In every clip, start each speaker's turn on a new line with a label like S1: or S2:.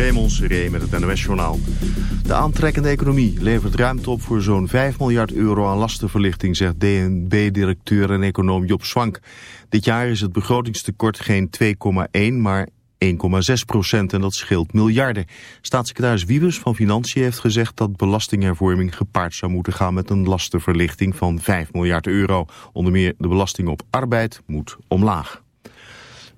S1: Raymond Seré met het NOS-journaal. De aantrekkende economie levert ruimte op voor zo'n 5 miljard euro aan lastenverlichting, zegt DNB-directeur en econoom Job Swank. Dit jaar is het begrotingstekort geen 2,1, maar 1,6 procent en dat scheelt miljarden. Staatssecretaris Wiebes van Financiën heeft gezegd dat belastinghervorming gepaard zou moeten gaan met een lastenverlichting van 5 miljard euro. Onder meer de belasting op arbeid moet omlaag.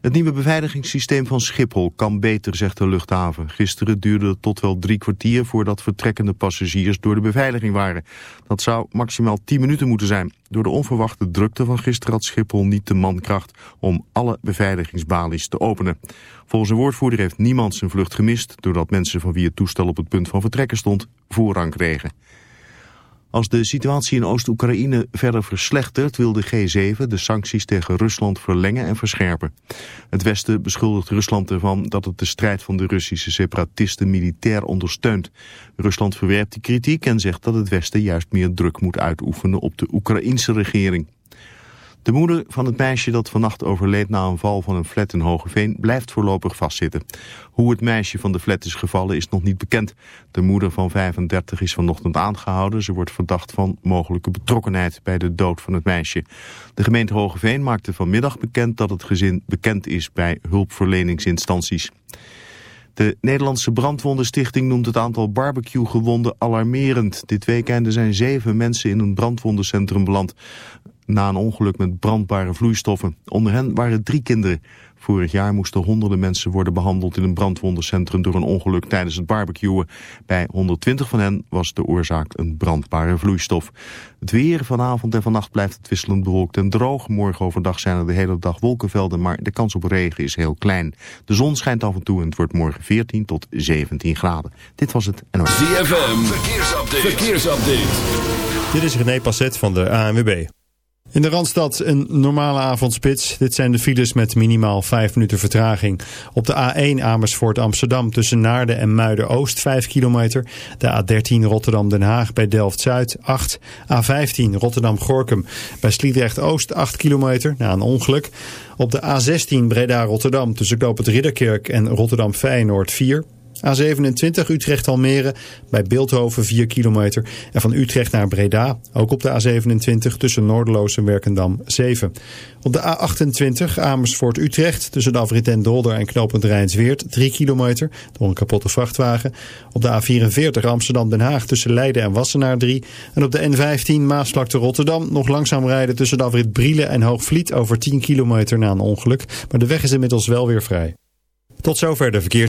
S1: Het nieuwe beveiligingssysteem van Schiphol kan beter, zegt de luchthaven. Gisteren duurde het tot wel drie kwartier voordat vertrekkende passagiers door de beveiliging waren. Dat zou maximaal tien minuten moeten zijn. Door de onverwachte drukte van gisteren had Schiphol niet de mankracht om alle beveiligingsbalies te openen. Volgens een woordvoerder heeft niemand zijn vlucht gemist, doordat mensen van wie het toestel op het punt van vertrekken stond, voorrang kregen. Als de situatie in Oost-Oekraïne verder verslechtert... wil de G7 de sancties tegen Rusland verlengen en verscherpen. Het Westen beschuldigt Rusland ervan dat het de strijd van de Russische separatisten militair ondersteunt. Rusland verwerpt die kritiek en zegt dat het Westen juist meer druk moet uitoefenen op de Oekraïnse regering. De moeder van het meisje dat vannacht overleed na een val van een flat in Hogeveen blijft voorlopig vastzitten. Hoe het meisje van de flat is gevallen is nog niet bekend. De moeder van 35 is vanochtend aangehouden. Ze wordt verdacht van mogelijke betrokkenheid bij de dood van het meisje. De gemeente Hogeveen maakte vanmiddag bekend dat het gezin bekend is bij hulpverleningsinstanties. De Nederlandse Brandwondenstichting noemt het aantal barbecue-gewonden alarmerend. Dit weekend zijn zeven mensen in een brandwondencentrum beland na een ongeluk met brandbare vloeistoffen. Onder hen waren drie kinderen. Vorig jaar moesten honderden mensen worden behandeld in een brandwondencentrum door een ongeluk tijdens het barbecuen. Bij 120 van hen was de oorzaak een brandbare vloeistof. Het weer vanavond en vannacht blijft het wisselend bewolkt en droog. Morgen overdag zijn er de hele dag wolkenvelden, maar de kans op regen is heel klein. De zon schijnt af en toe en het wordt morgen 14 tot 17 graden. Dit was het NOS.
S2: ZFM, verkeersupdate. verkeersupdate.
S3: Dit is René Passet van de ANWB. In de Randstad een normale avondspits. Dit zijn de files met minimaal 5 minuten vertraging. Op de A1 Amersfoort Amsterdam tussen Naarden en Muiden-Oost 5 kilometer. De A13 Rotterdam-Den Haag bij Delft-Zuid 8. A15 Rotterdam-Gorkum bij Sliedrecht-Oost 8 kilometer na een ongeluk. Op de A16 Breda-Rotterdam tussen Knoop het Ridderkerk en Rotterdam-Feyenoord 4. A27 Utrecht-Almere bij Beeldhoven 4 kilometer. En van Utrecht naar Breda, ook op de A27 tussen Noorderloos en Werkendam 7. Op de A28 Amersfoort-Utrecht tussen de afrit en Dolder en knooppunt Rijnsweert 3 kilometer door een kapotte vrachtwagen. Op de A44 Amsterdam-Den Haag tussen Leiden en Wassenaar 3. En op de N15 Maasvlakte-Rotterdam nog langzaam rijden tussen de afrit Brielen en Hoogvliet over 10 kilometer na een ongeluk. Maar de weg is inmiddels wel weer vrij. Tot zover de verkeer.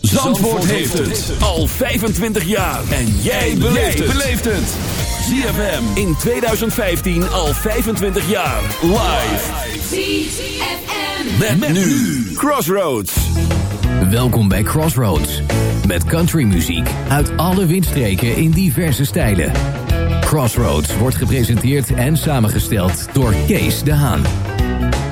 S2: Zandvoort heeft het al 25 jaar. En jij beleeft het. ZFM in 2015 al 25 jaar. Live.
S4: ZFM.
S2: Met, met nu Crossroads.
S5: Welkom bij Crossroads. Met countrymuziek uit alle windstreken in diverse stijlen. Crossroads wordt gepresenteerd en samengesteld door Kees de Haan.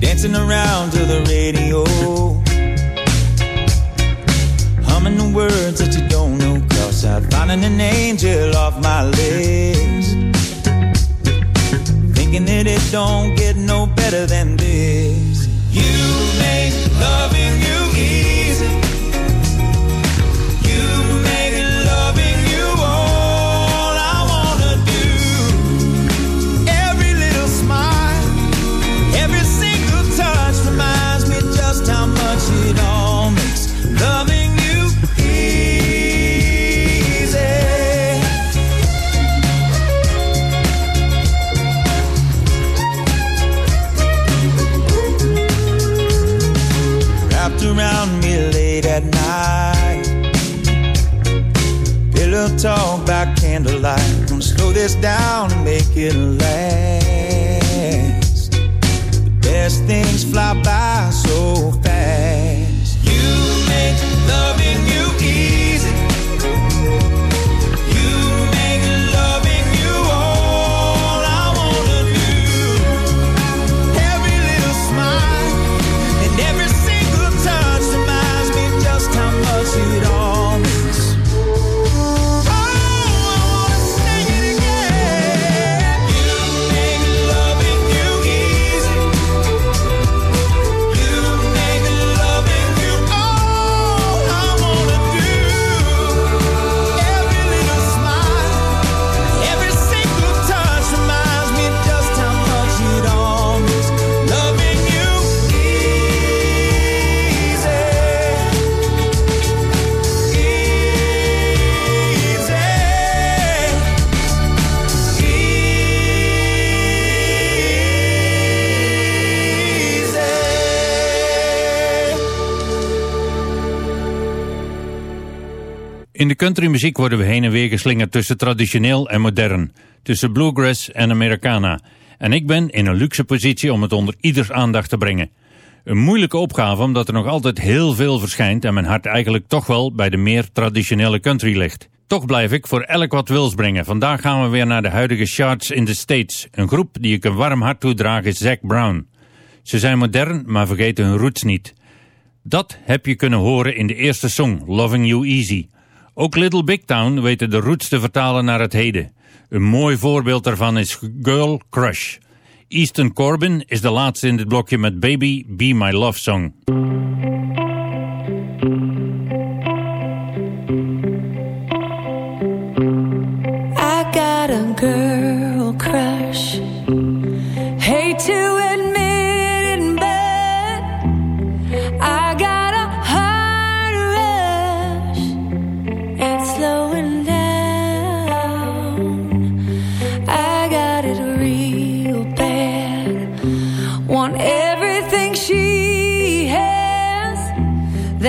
S6: Dancing around to the get
S7: along. countrymuziek worden we heen en weer geslingerd tussen traditioneel en modern, tussen bluegrass en Americana. En ik ben in een luxe positie om het onder ieders aandacht te brengen. Een moeilijke opgave omdat er nog altijd heel veel verschijnt en mijn hart eigenlijk toch wel bij de meer traditionele country ligt. Toch blijf ik voor elk wat wils brengen. Vandaag gaan we weer naar de huidige charts in de States. Een groep die ik een warm hart toedraag is Zac Brown. Ze zijn modern, maar vergeten hun roots niet. Dat heb je kunnen horen in de eerste song, Loving You Easy. Ook Little Big Town weten de roots te vertalen naar het heden. Een mooi voorbeeld daarvan is Girl Crush. Easton Corbin is de laatste in dit blokje met Baby Be My Love Song.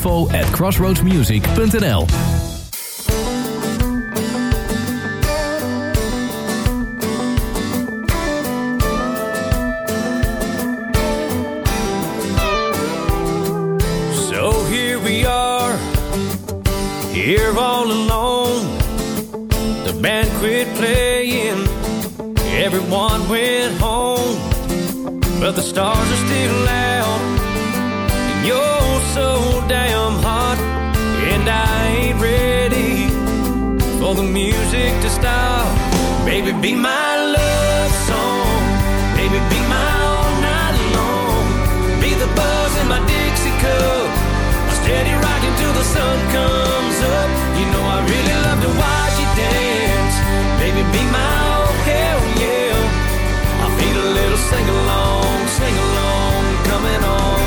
S5: info at crossroadsmusic.nl
S8: So here we are, here all alone. The band quit playing, everyone went home. But the stars are still out, and you're so hot. And I ain't ready for the music to stop. Baby, be my love song. Baby, be my all night long. Be the buzz in my Dixie cup. I'm steady rocking till the sun comes up. You know I really love to watch you dance. Baby, be my oh hell yeah. I feel a little sing along, sing along, coming on.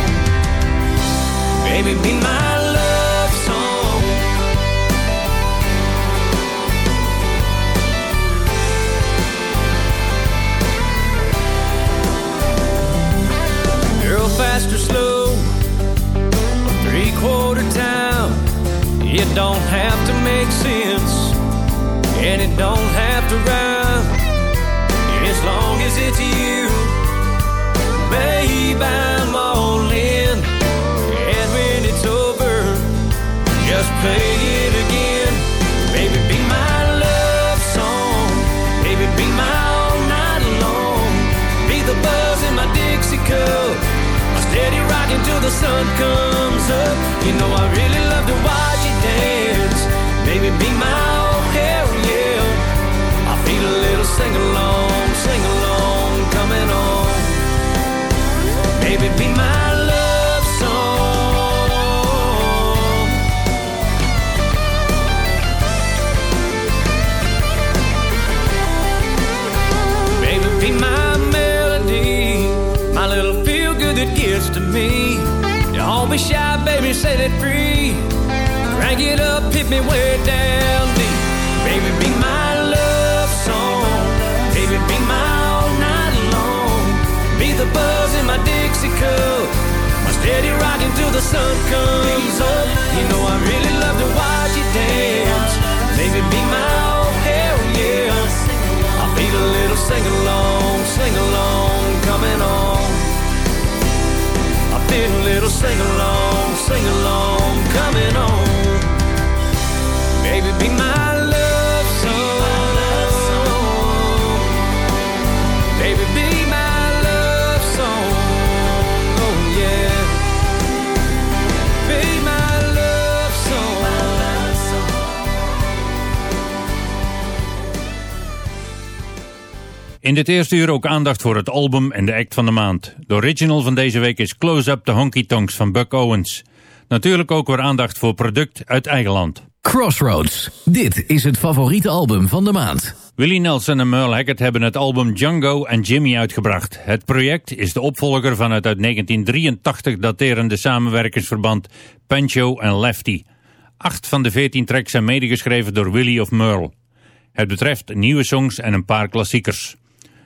S8: Baby, be my fast or slow, three quarter town. It don't have to make sense, and it don't have to rhyme. As long as it's you, babe, I'm all in. And when it's over, just play it till the sun comes up. You know I really love to watch you dance. Baby, be my oh hell yeah. I feel a little sing along, sing along, coming on. Baby, be my 这个。In
S9: dit eerste uur ook aandacht voor het album en de act van de maand. De original van deze week is Close Up the Honky Tonks van Buck Owens. Natuurlijk ook weer aandacht voor product uit eigen land.
S5: Crossroads. Dit is het favoriete album van de maand.
S9: Willie Nelson en Merle Haggard hebben het album Django en Jimmy uitgebracht. Het project is de opvolger van het uit 1983 daterende samenwerkingsverband Pancho en Lefty. Acht van de veertien tracks zijn medegeschreven door Willie of Merle. Het betreft nieuwe songs en een paar klassiekers.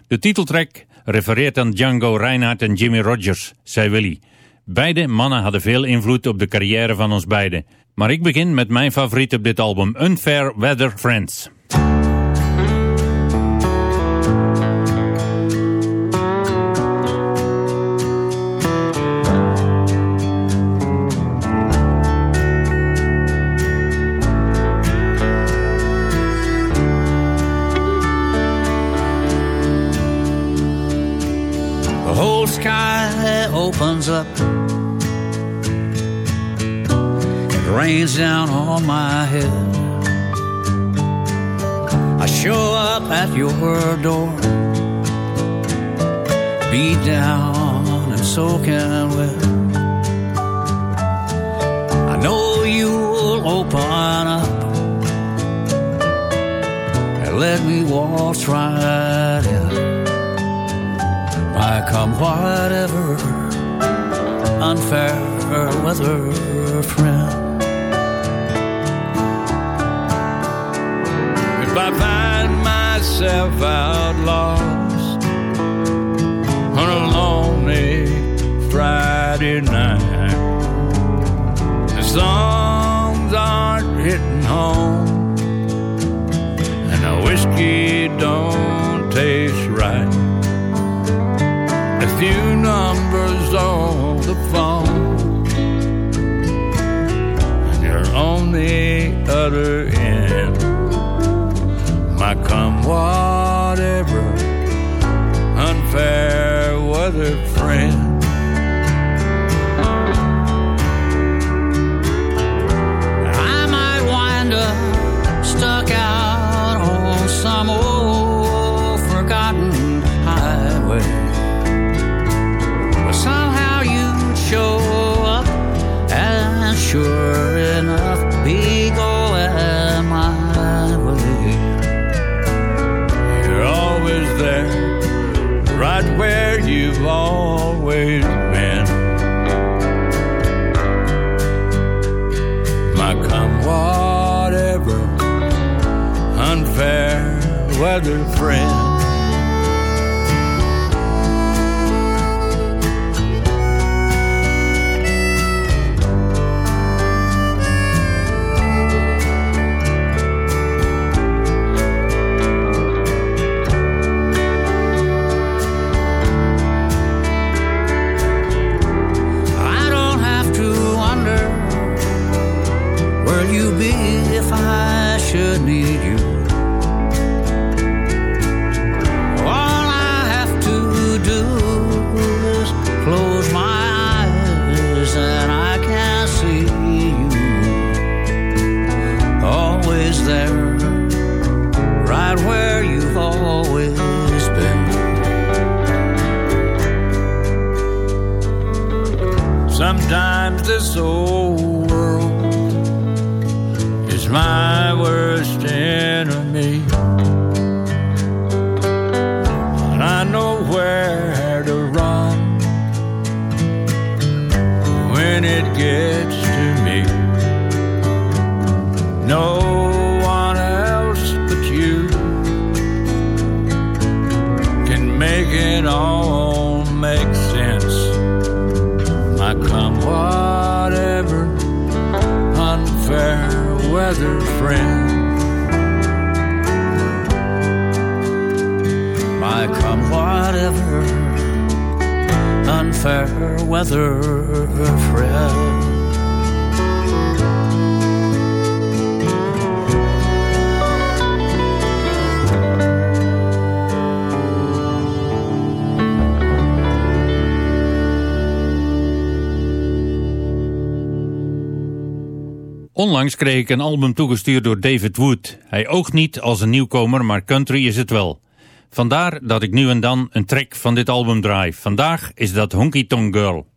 S9: De titeltrack refereert aan Django Reinhardt en Jimmy Rogers, zei Willie. Beide mannen hadden veel invloed op de carrière van ons beiden. Maar ik begin met mijn favoriet op dit album, Unfair Weather Friends.
S10: Down on my head. I show up at your door, beat down and soaking wet. I know you'll open up and let me waltz right in.
S11: I come whatever, unfair weather friend. Myself out lost on a lonely Friday night, the songs aren't hitting home, and the whiskey don't taste right. A few numbers on the phone, and you're on the other come whatever, unfair weather friend. Come whatever unfair weather friend.
S9: Onlangs kreeg ik een album toegestuurd door David Wood. Hij oogt niet als een nieuwkomer, maar country is het wel. Vandaar dat ik nu en dan een track van dit album draai. Vandaag is dat Honky Tonk Girl.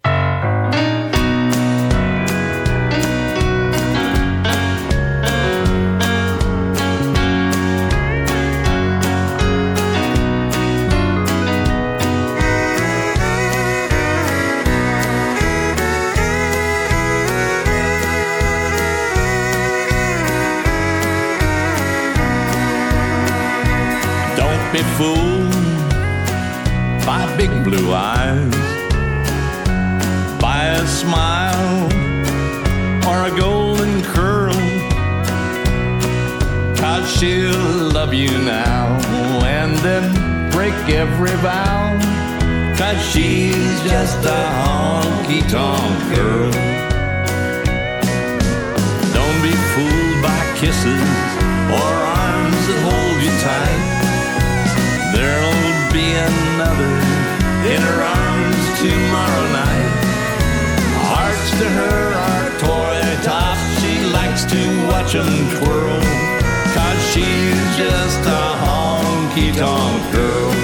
S8: Vow. Cause she's just a honky tonk girl. Don't be fooled by kisses or arms that hold you tight. There'll be another in her arms tomorrow night. Hearts to her are toy tops. She likes to watch 'em twirl. Cause she's just a honky tonk girl.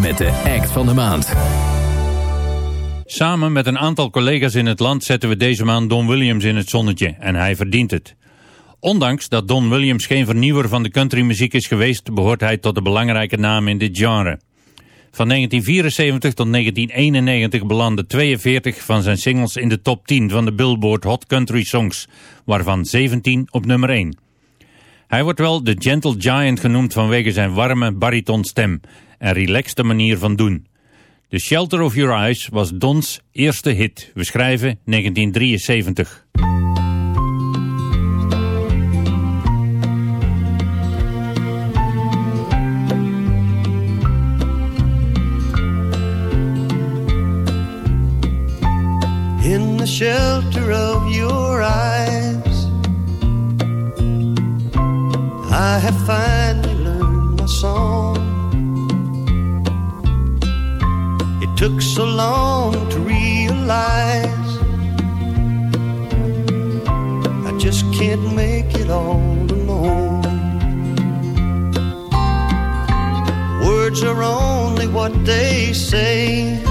S5: Met de act van de maand.
S9: Samen met een aantal collega's in het land zetten we deze maand Don Williams in het zonnetje en hij verdient het. Ondanks dat Don Williams geen vernieuwer van de countrymuziek is geweest, behoort hij tot de belangrijke namen in dit genre. Van 1974 tot 1991 belanden 42 van zijn singles in de top 10 van de Billboard Hot Country Songs, waarvan 17 op nummer 1. Hij wordt wel de Gentle Giant genoemd vanwege zijn warme baritonstem en relaxte manier van doen. The Shelter of Your Eyes was Don's eerste hit. We schrijven 1973.
S12: in the shelter of your eyes. I have finally learned my song. Took so long to realize I just can't make it all alone. Words are only what they say.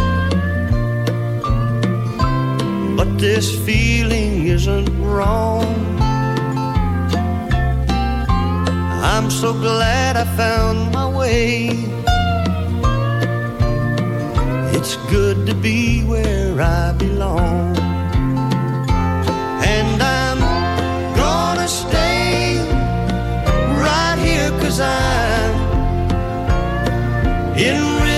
S12: But this feeling isn't wrong. I'm so glad I found my way. It's good to be where I belong. And I'm gonna stay right here cause I'm in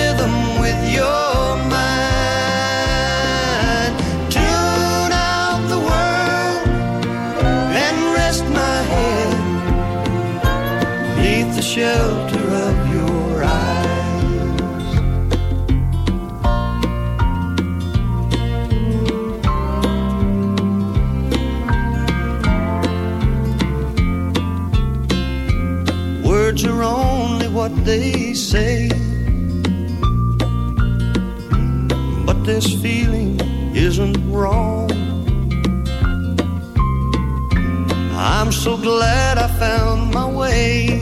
S12: they say. But this feeling isn't wrong. I'm so glad I found my way.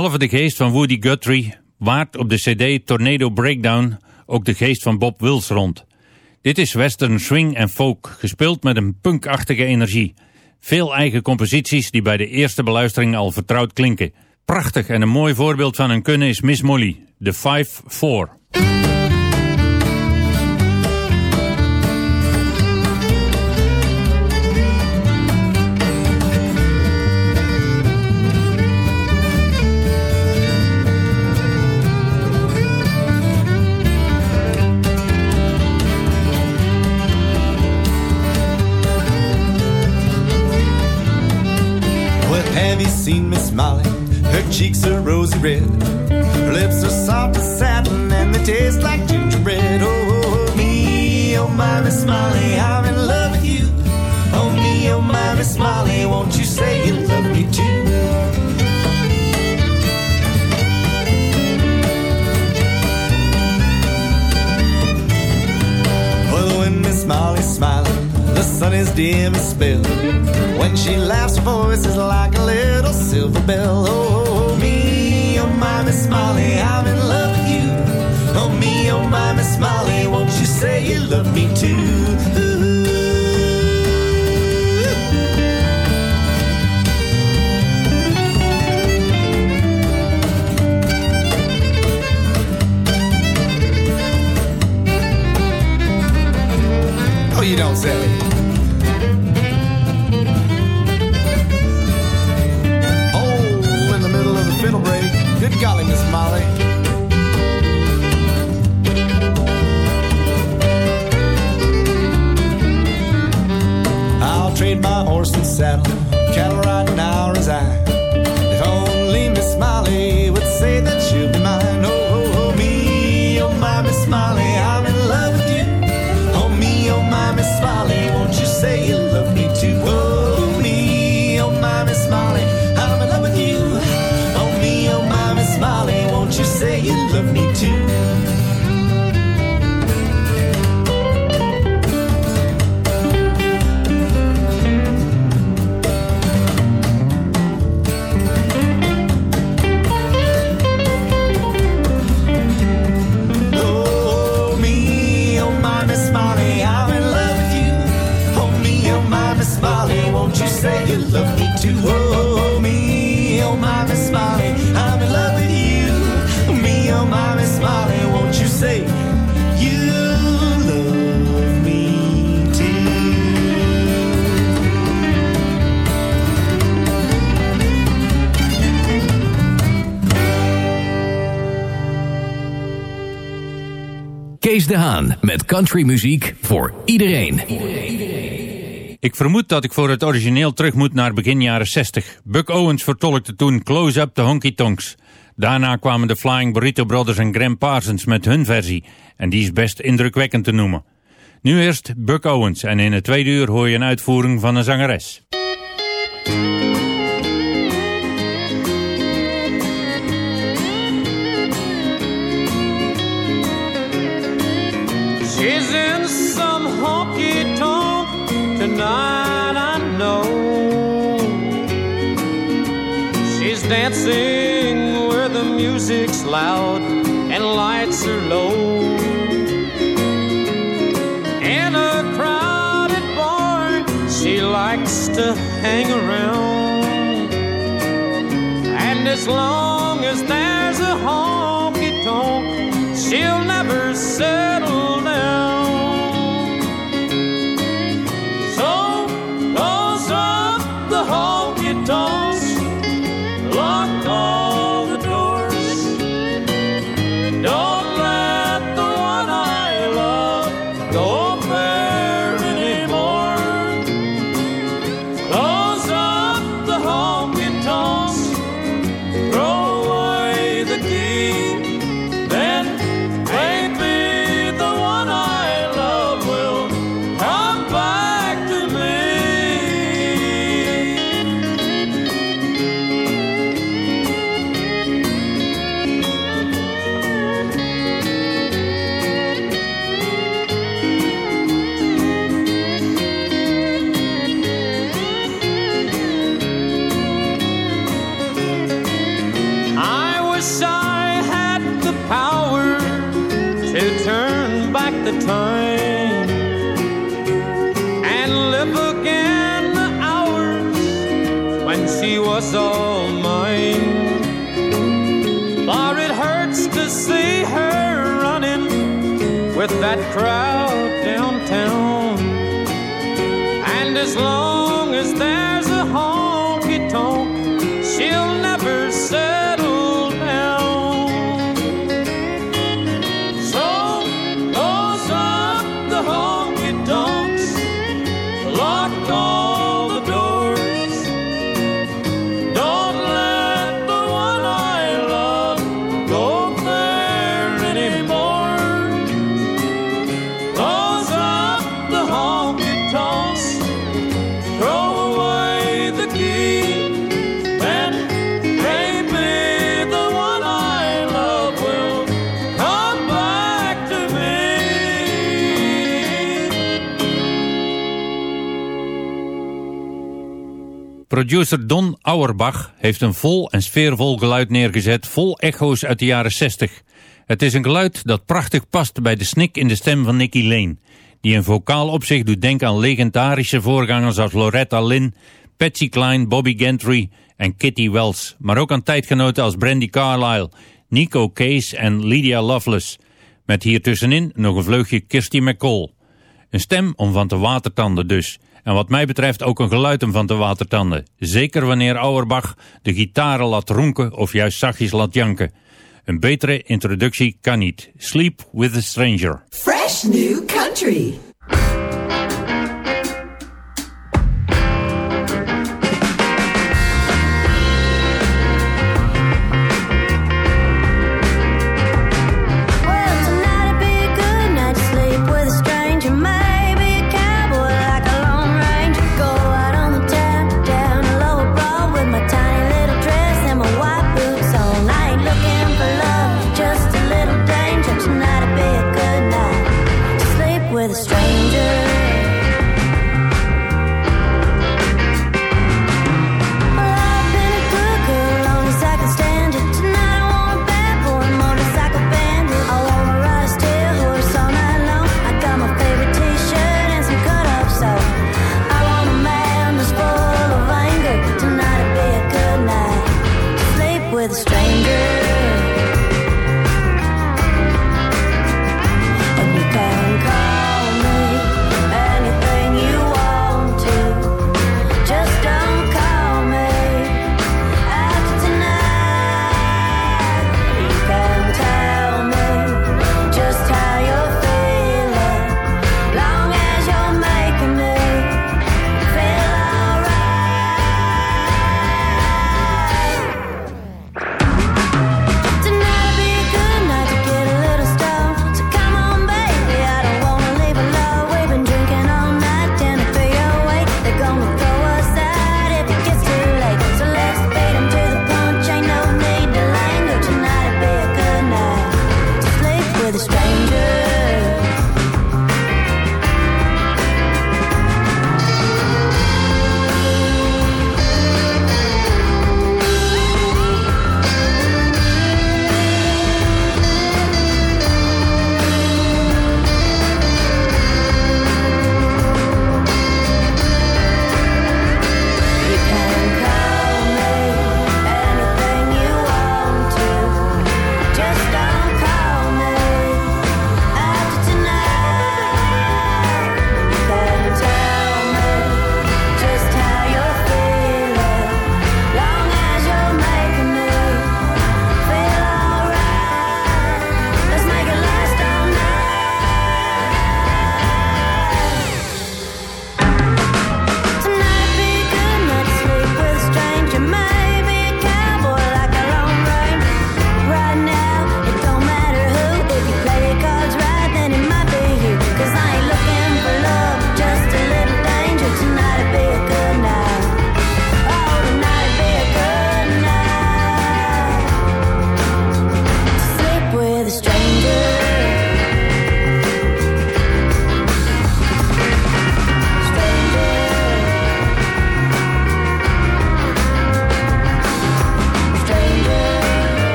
S9: Behalve de geest van Woody Guthrie waart op de cd Tornado Breakdown ook de geest van Bob Wills rond. Dit is western swing en folk, gespeeld met een punkachtige energie. Veel eigen composities die bij de eerste beluistering al vertrouwd klinken. Prachtig en een mooi voorbeeld van een kunnen is Miss Molly, de 5-4.
S6: her cheeks are rosy red, her lips are sun dim spell. When she laughs, her voice is like a little silver bell. Oh, me, oh my Miss Molly, I'm in love with you. Oh me, oh my Miss Molly, won't you say you love me too? Miss Molly, won't you say you love me too? Oh, oh, oh me, oh my Miss Molly, I'm in love with you. Oh me, oh my Miss Molly, won't you say you love me too?
S5: Kees de Haan met countrymuziek voor iedereen.
S9: Ik vermoed dat ik voor het origineel terug moet naar begin jaren 60. Buck Owens vertolkte toen Close Up de Honky Tonks. Daarna kwamen de Flying Burrito Brothers en Graham Parsons met hun versie. En die is best indrukwekkend te noemen. Nu eerst Buck Owens en in het tweede uur hoor je een uitvoering van een zangeres.
S13: Tonight, I know. She's dancing where the music's loud and lights are low. In a crowded bar, she likes to hang around. And as long as there's a honky tonk, she'll never settle
S9: Producer Don Auerbach heeft een vol en sfeervol geluid neergezet, vol echo's uit de jaren 60. Het is een geluid dat prachtig past bij de snik in de stem van Nicky Lane, die in vocaal opzicht doet denken aan legendarische voorgangers als Loretta Lynn, Patsy Cline, Bobby Gentry en Kitty Wells, maar ook aan tijdgenoten als Brandy Carlile, Nico Case en Lydia Loveless, met hier tussenin nog een vleugje Kirsty McCall. Een stem om van te watertanden dus. En wat mij betreft ook een geluid om van te watertanden. Zeker wanneer Auerbach de gitaren laat ronken of juist zachtjes laat janken. Een betere introductie kan niet. Sleep with a Stranger.
S14: Fresh new country.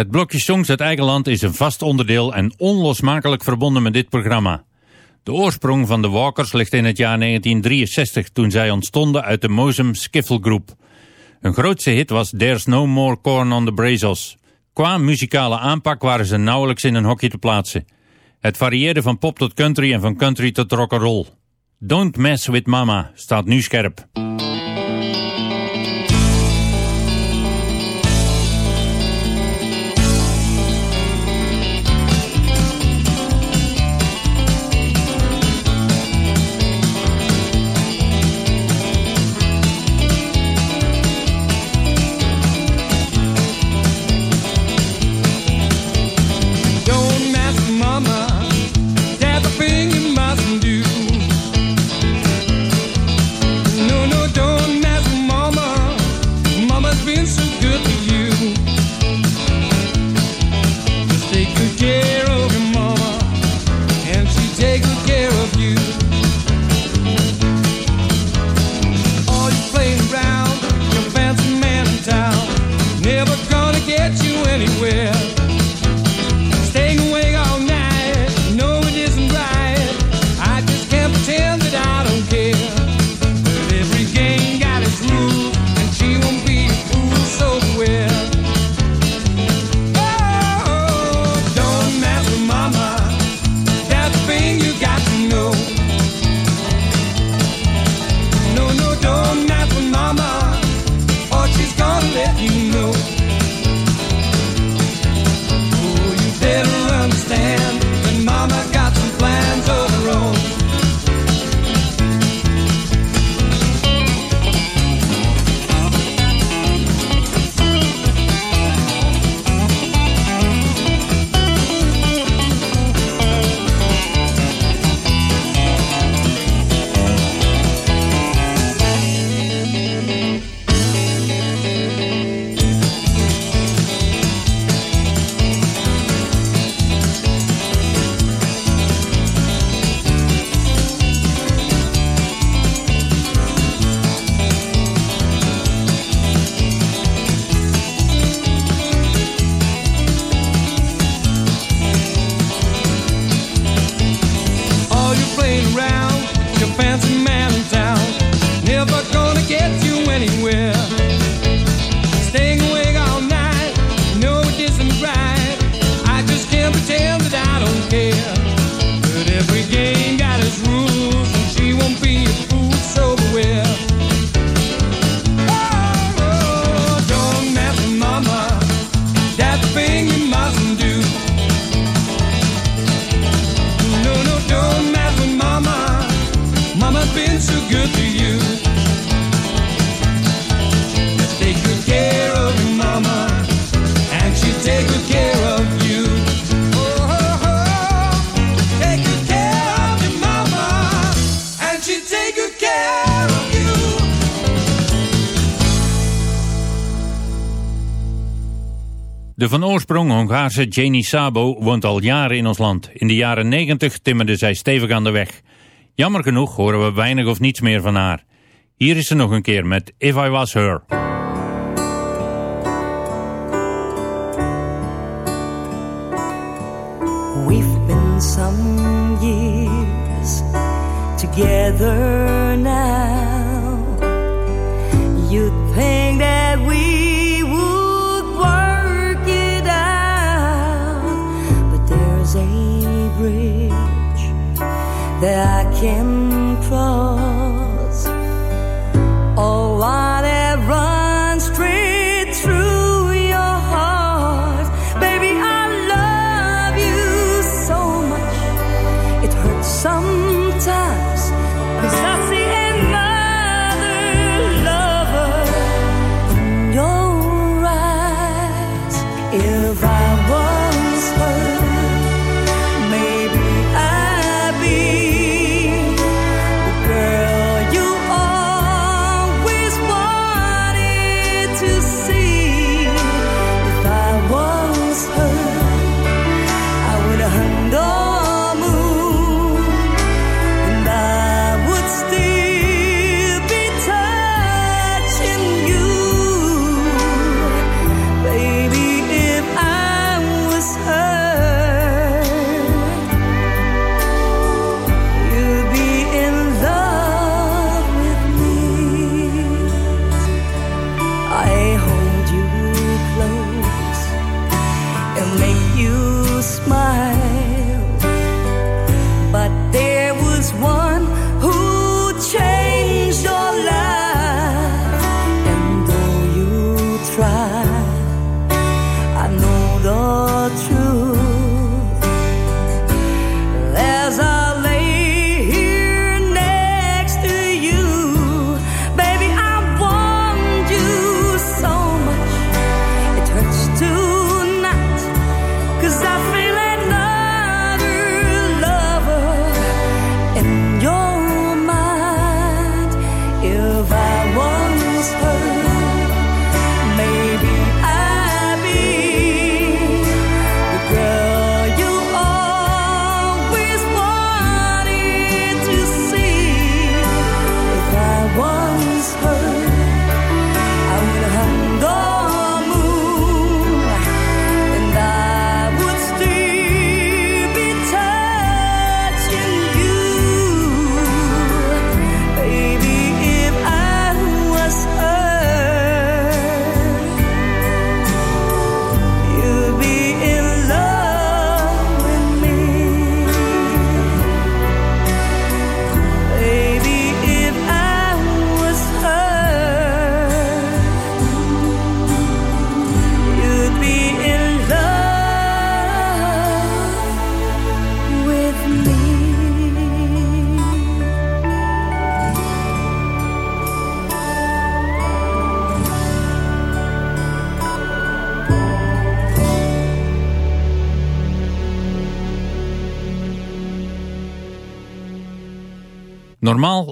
S9: Het blokje Songs uit eigen land is een vast onderdeel en onlosmakelijk verbonden met dit programma. De oorsprong van de Walkers ligt in het jaar 1963 toen zij ontstonden uit de Mozum Skiffle Groep. Hun grootste hit was There's No More Corn on the Brazos. Qua muzikale aanpak waren ze nauwelijks in een hokje te plaatsen. Het varieerde van pop tot country en van country tot rock'n'roll. Don't Mess With Mama staat nu scherp. De van oorsprong Hongaarse Janie Sabo woont al jaren in ons land. In de jaren 90 timmerde zij stevig aan de weg. Jammer genoeg horen we weinig of niets meer van haar. Hier is ze nog een keer met If I Was Her.
S7: We've been some years together now that I can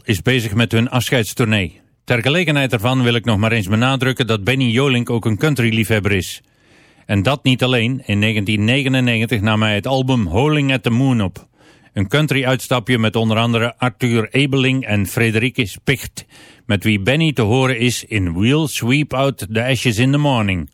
S9: is bezig met hun afscheidstournee. Ter gelegenheid daarvan wil ik nog maar eens benadrukken dat Benny Jolink ook een country-liefhebber is. En dat niet alleen. In 1999 nam hij het album Holing at the Moon op. Een country-uitstapje met onder andere Arthur Ebeling en Frederike Spicht, met wie Benny te horen is in We'll Sweep Out the Ashes in the Morning.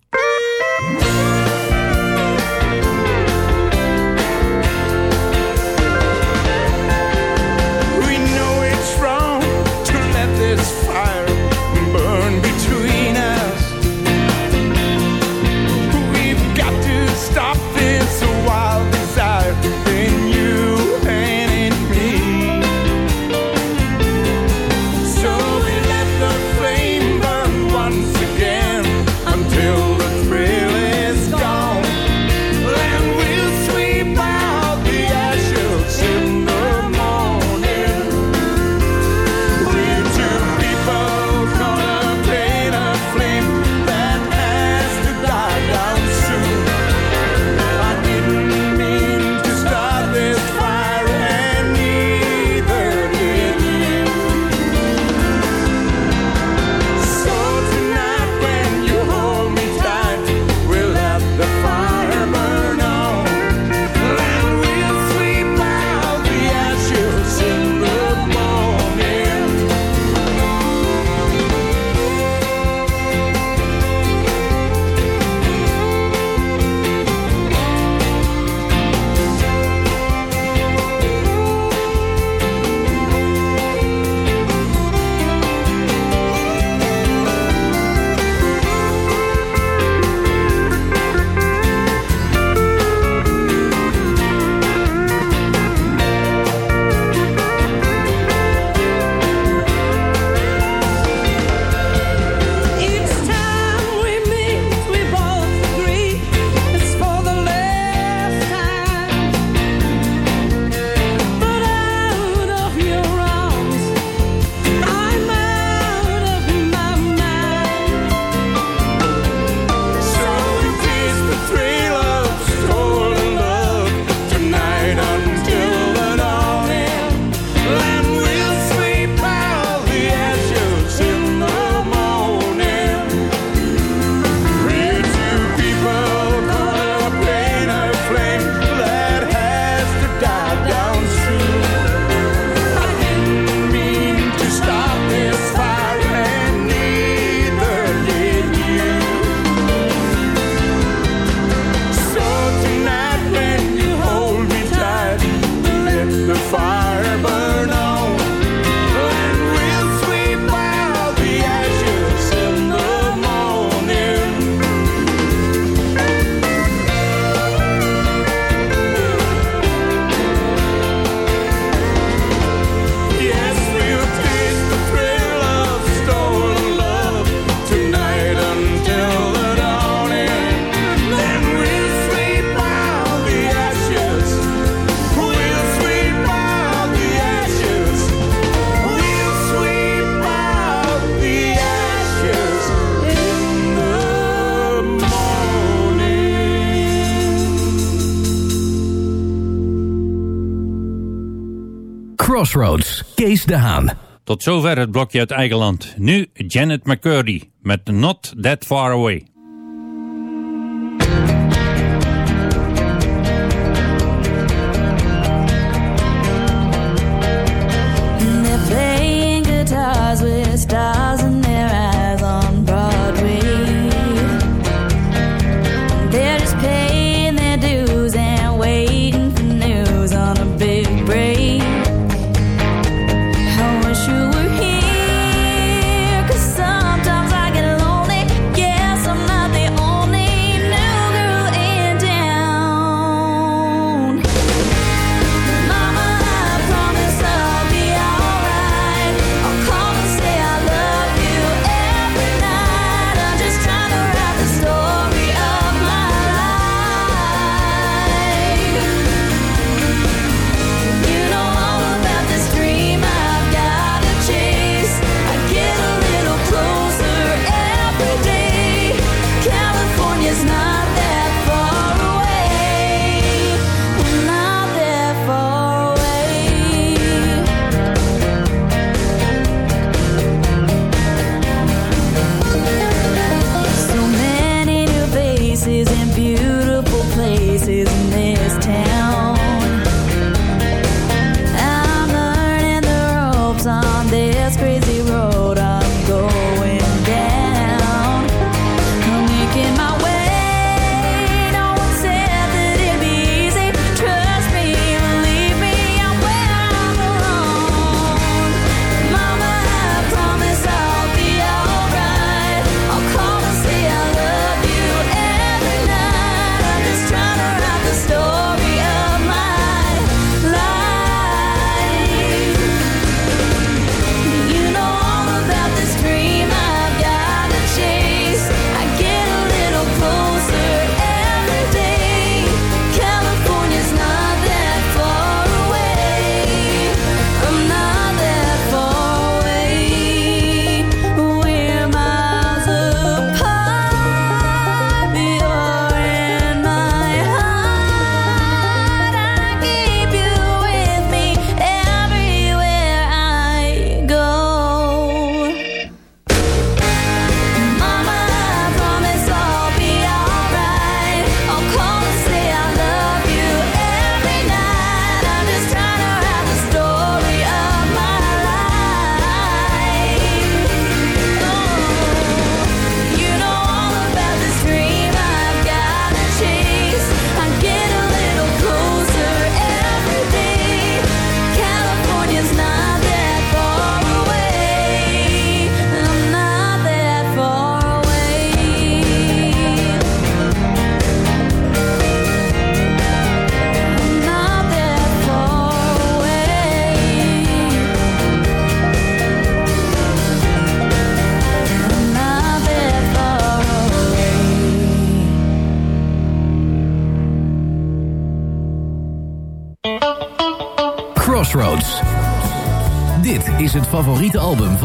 S5: Crossroads, Kees de Haan.
S7: Tot zover het blokje uit eigen land. Nu Janet McCurdy met Not That Far Away.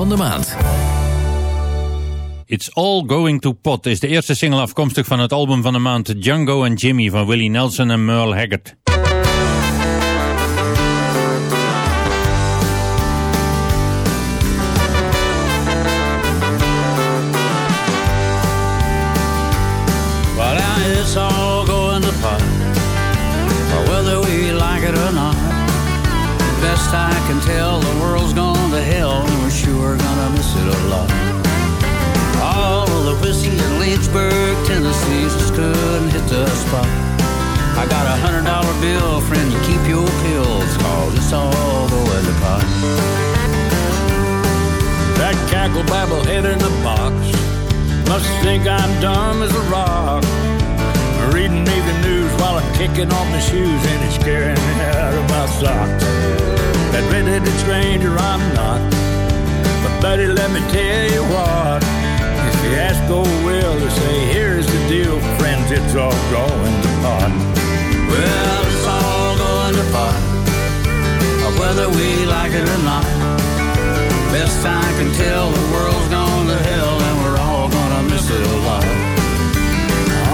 S5: Van de maand.
S7: It's All Going to Pot is de eerste single afkomstig van het album van de maand Django and Jimmy van Willie Nelson en Merle Haggard.
S8: It's all going to pot, whether we like it or not. Best I can tell, the world's gone couldn't hit the spot. I got a hundred dollar bill, friend, you keep your pills, cause it's all going to pot.
S15: That cackle babble head in the box must think I'm dumb as a rock. Reading me the news while I'm kicking off my shoes and it's scaring me out of my socks. That red-headed stranger I'm not, but buddy, let me tell you what. You ask oh, old Will to say, here's the deal, friends, it's all going to pot.
S8: Well, it's all going to pot, whether we like it or not. Best I can tell, the world's gone to hell, and we're all gonna miss it a lot.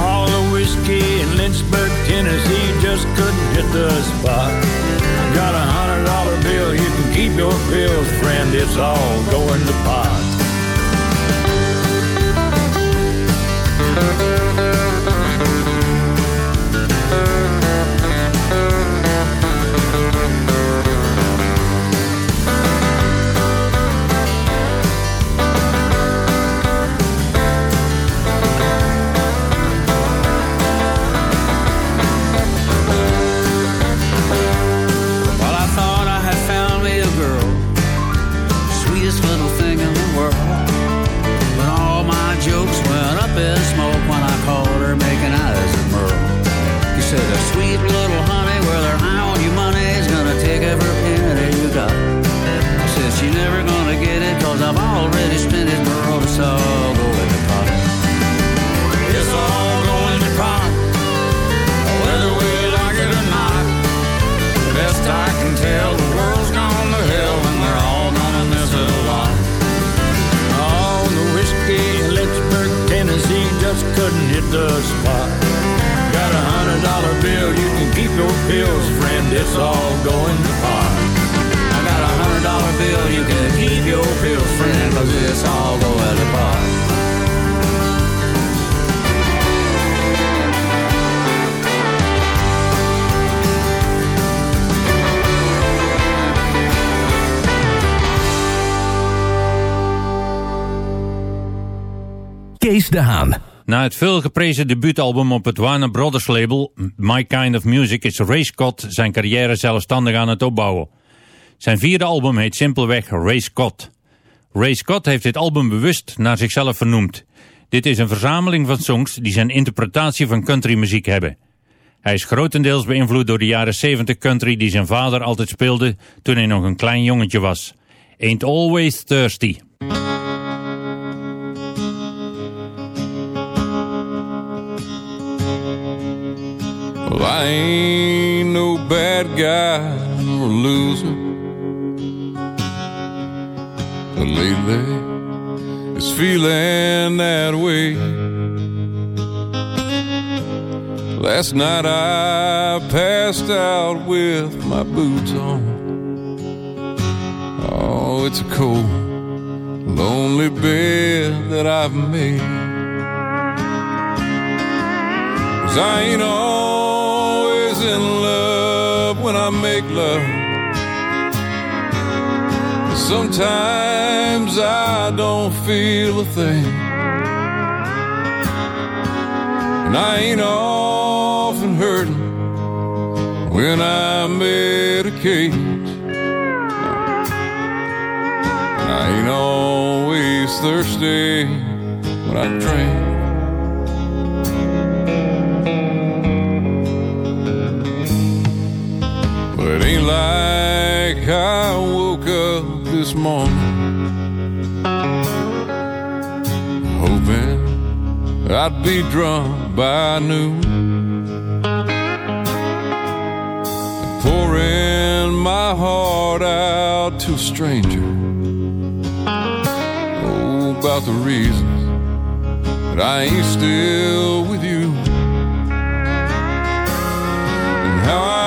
S15: All the whiskey in Lynchburg, Tennessee just couldn't hit the spot. I got a hundred dollar bill, you can keep
S16: go in the pot.
S8: Thank you. It's all go in the pot. It's all go in the pot. Whether we like it or not. Best I can tell, the world's gone to hell and they're all gonna miss it a lot.
S16: Oh, the whiskey in Lynchburg, Tennessee just couldn't hit the spot. Got a hundred dollar bill, you can keep your pills, friend, it's all going to pot.
S8: I got a hundred dollar bill, you can keep your pills, friend, cause it's all going
S5: Kees de Haan.
S9: Na het veelgeprezen debuutalbum op het Warner Brothers label My Kind of Music is Ray Scott zijn carrière zelfstandig aan het opbouwen. Zijn vierde album heet simpelweg Ray Scott. Ray Scott heeft dit album bewust naar zichzelf vernoemd. Dit is een verzameling van songs die zijn interpretatie van countrymuziek hebben. Hij is grotendeels beïnvloed door de jaren 70 country die zijn vader altijd speelde toen hij nog een klein jongetje was. Ain't Always Thirsty.
S11: Well, I ain't no bad guy or loser. But lately, it's feeling that way. Last night I passed out with my boots on. Oh, it's a cold, lonely bed that I've made. Cause I ain't love when I make love. Sometimes I don't feel a thing. And I ain't often hurting when I medicate. And I ain't always thirsty when I drink. It ain't like I woke up this morning hoping I'd be drunk by noon. Pouring my heart out to a stranger. Oh, about the reasons that I ain't still with you. And how I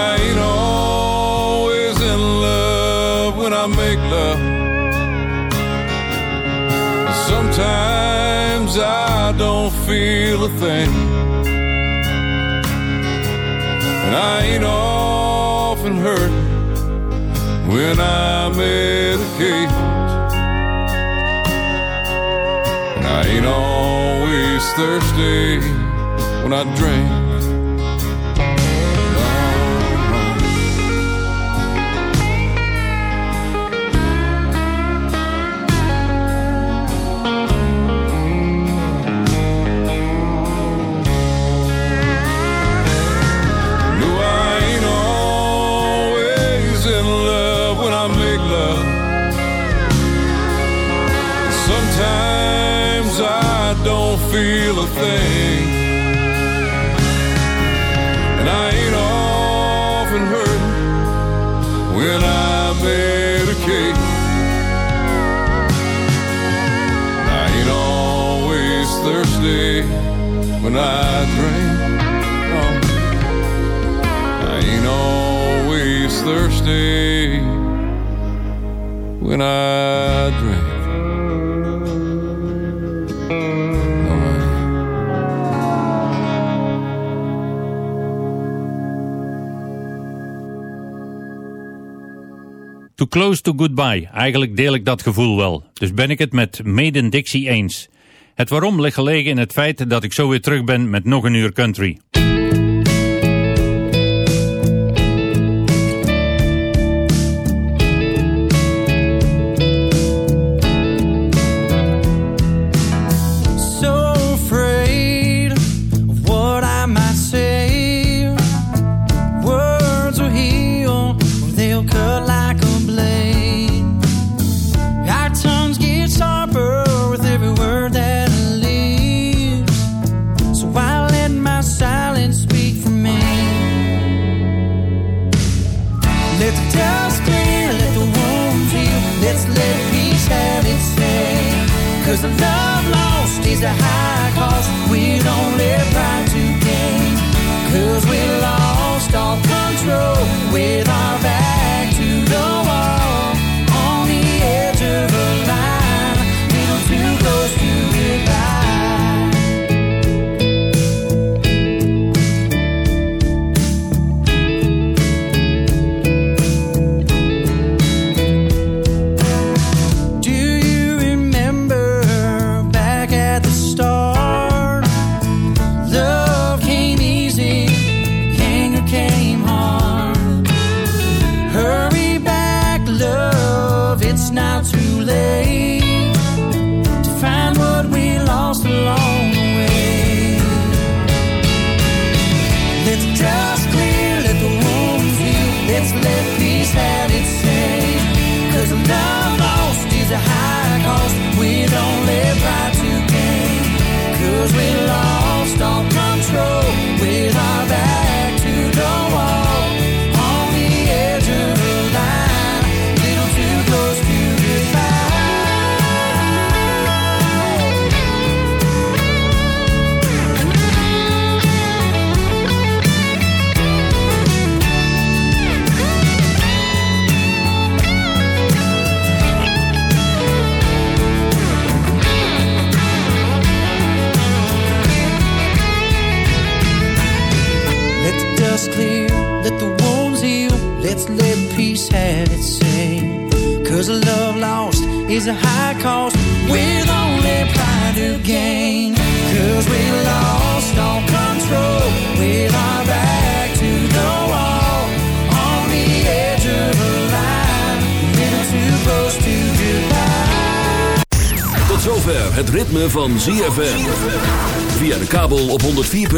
S11: Sometimes I don't feel a thing. And I ain't often hurt when I medicate. And I ain't always thirsty when I drink. Times I don't feel a thing. And I ain't often hurt when I medicate. And I ain't always thirsty when I drink. Oh. I ain't always thirsty when I drink.
S9: Close to Goodbye. Eigenlijk deel ik dat gevoel wel. Dus ben ik het met Maiden Dixie eens. Het waarom ligt gelegen in het feit dat ik zo weer terug ben met nog een uur country.
S7: Cause the love lost is a high cost. We'd only try to gain. Cause we lost. All control with our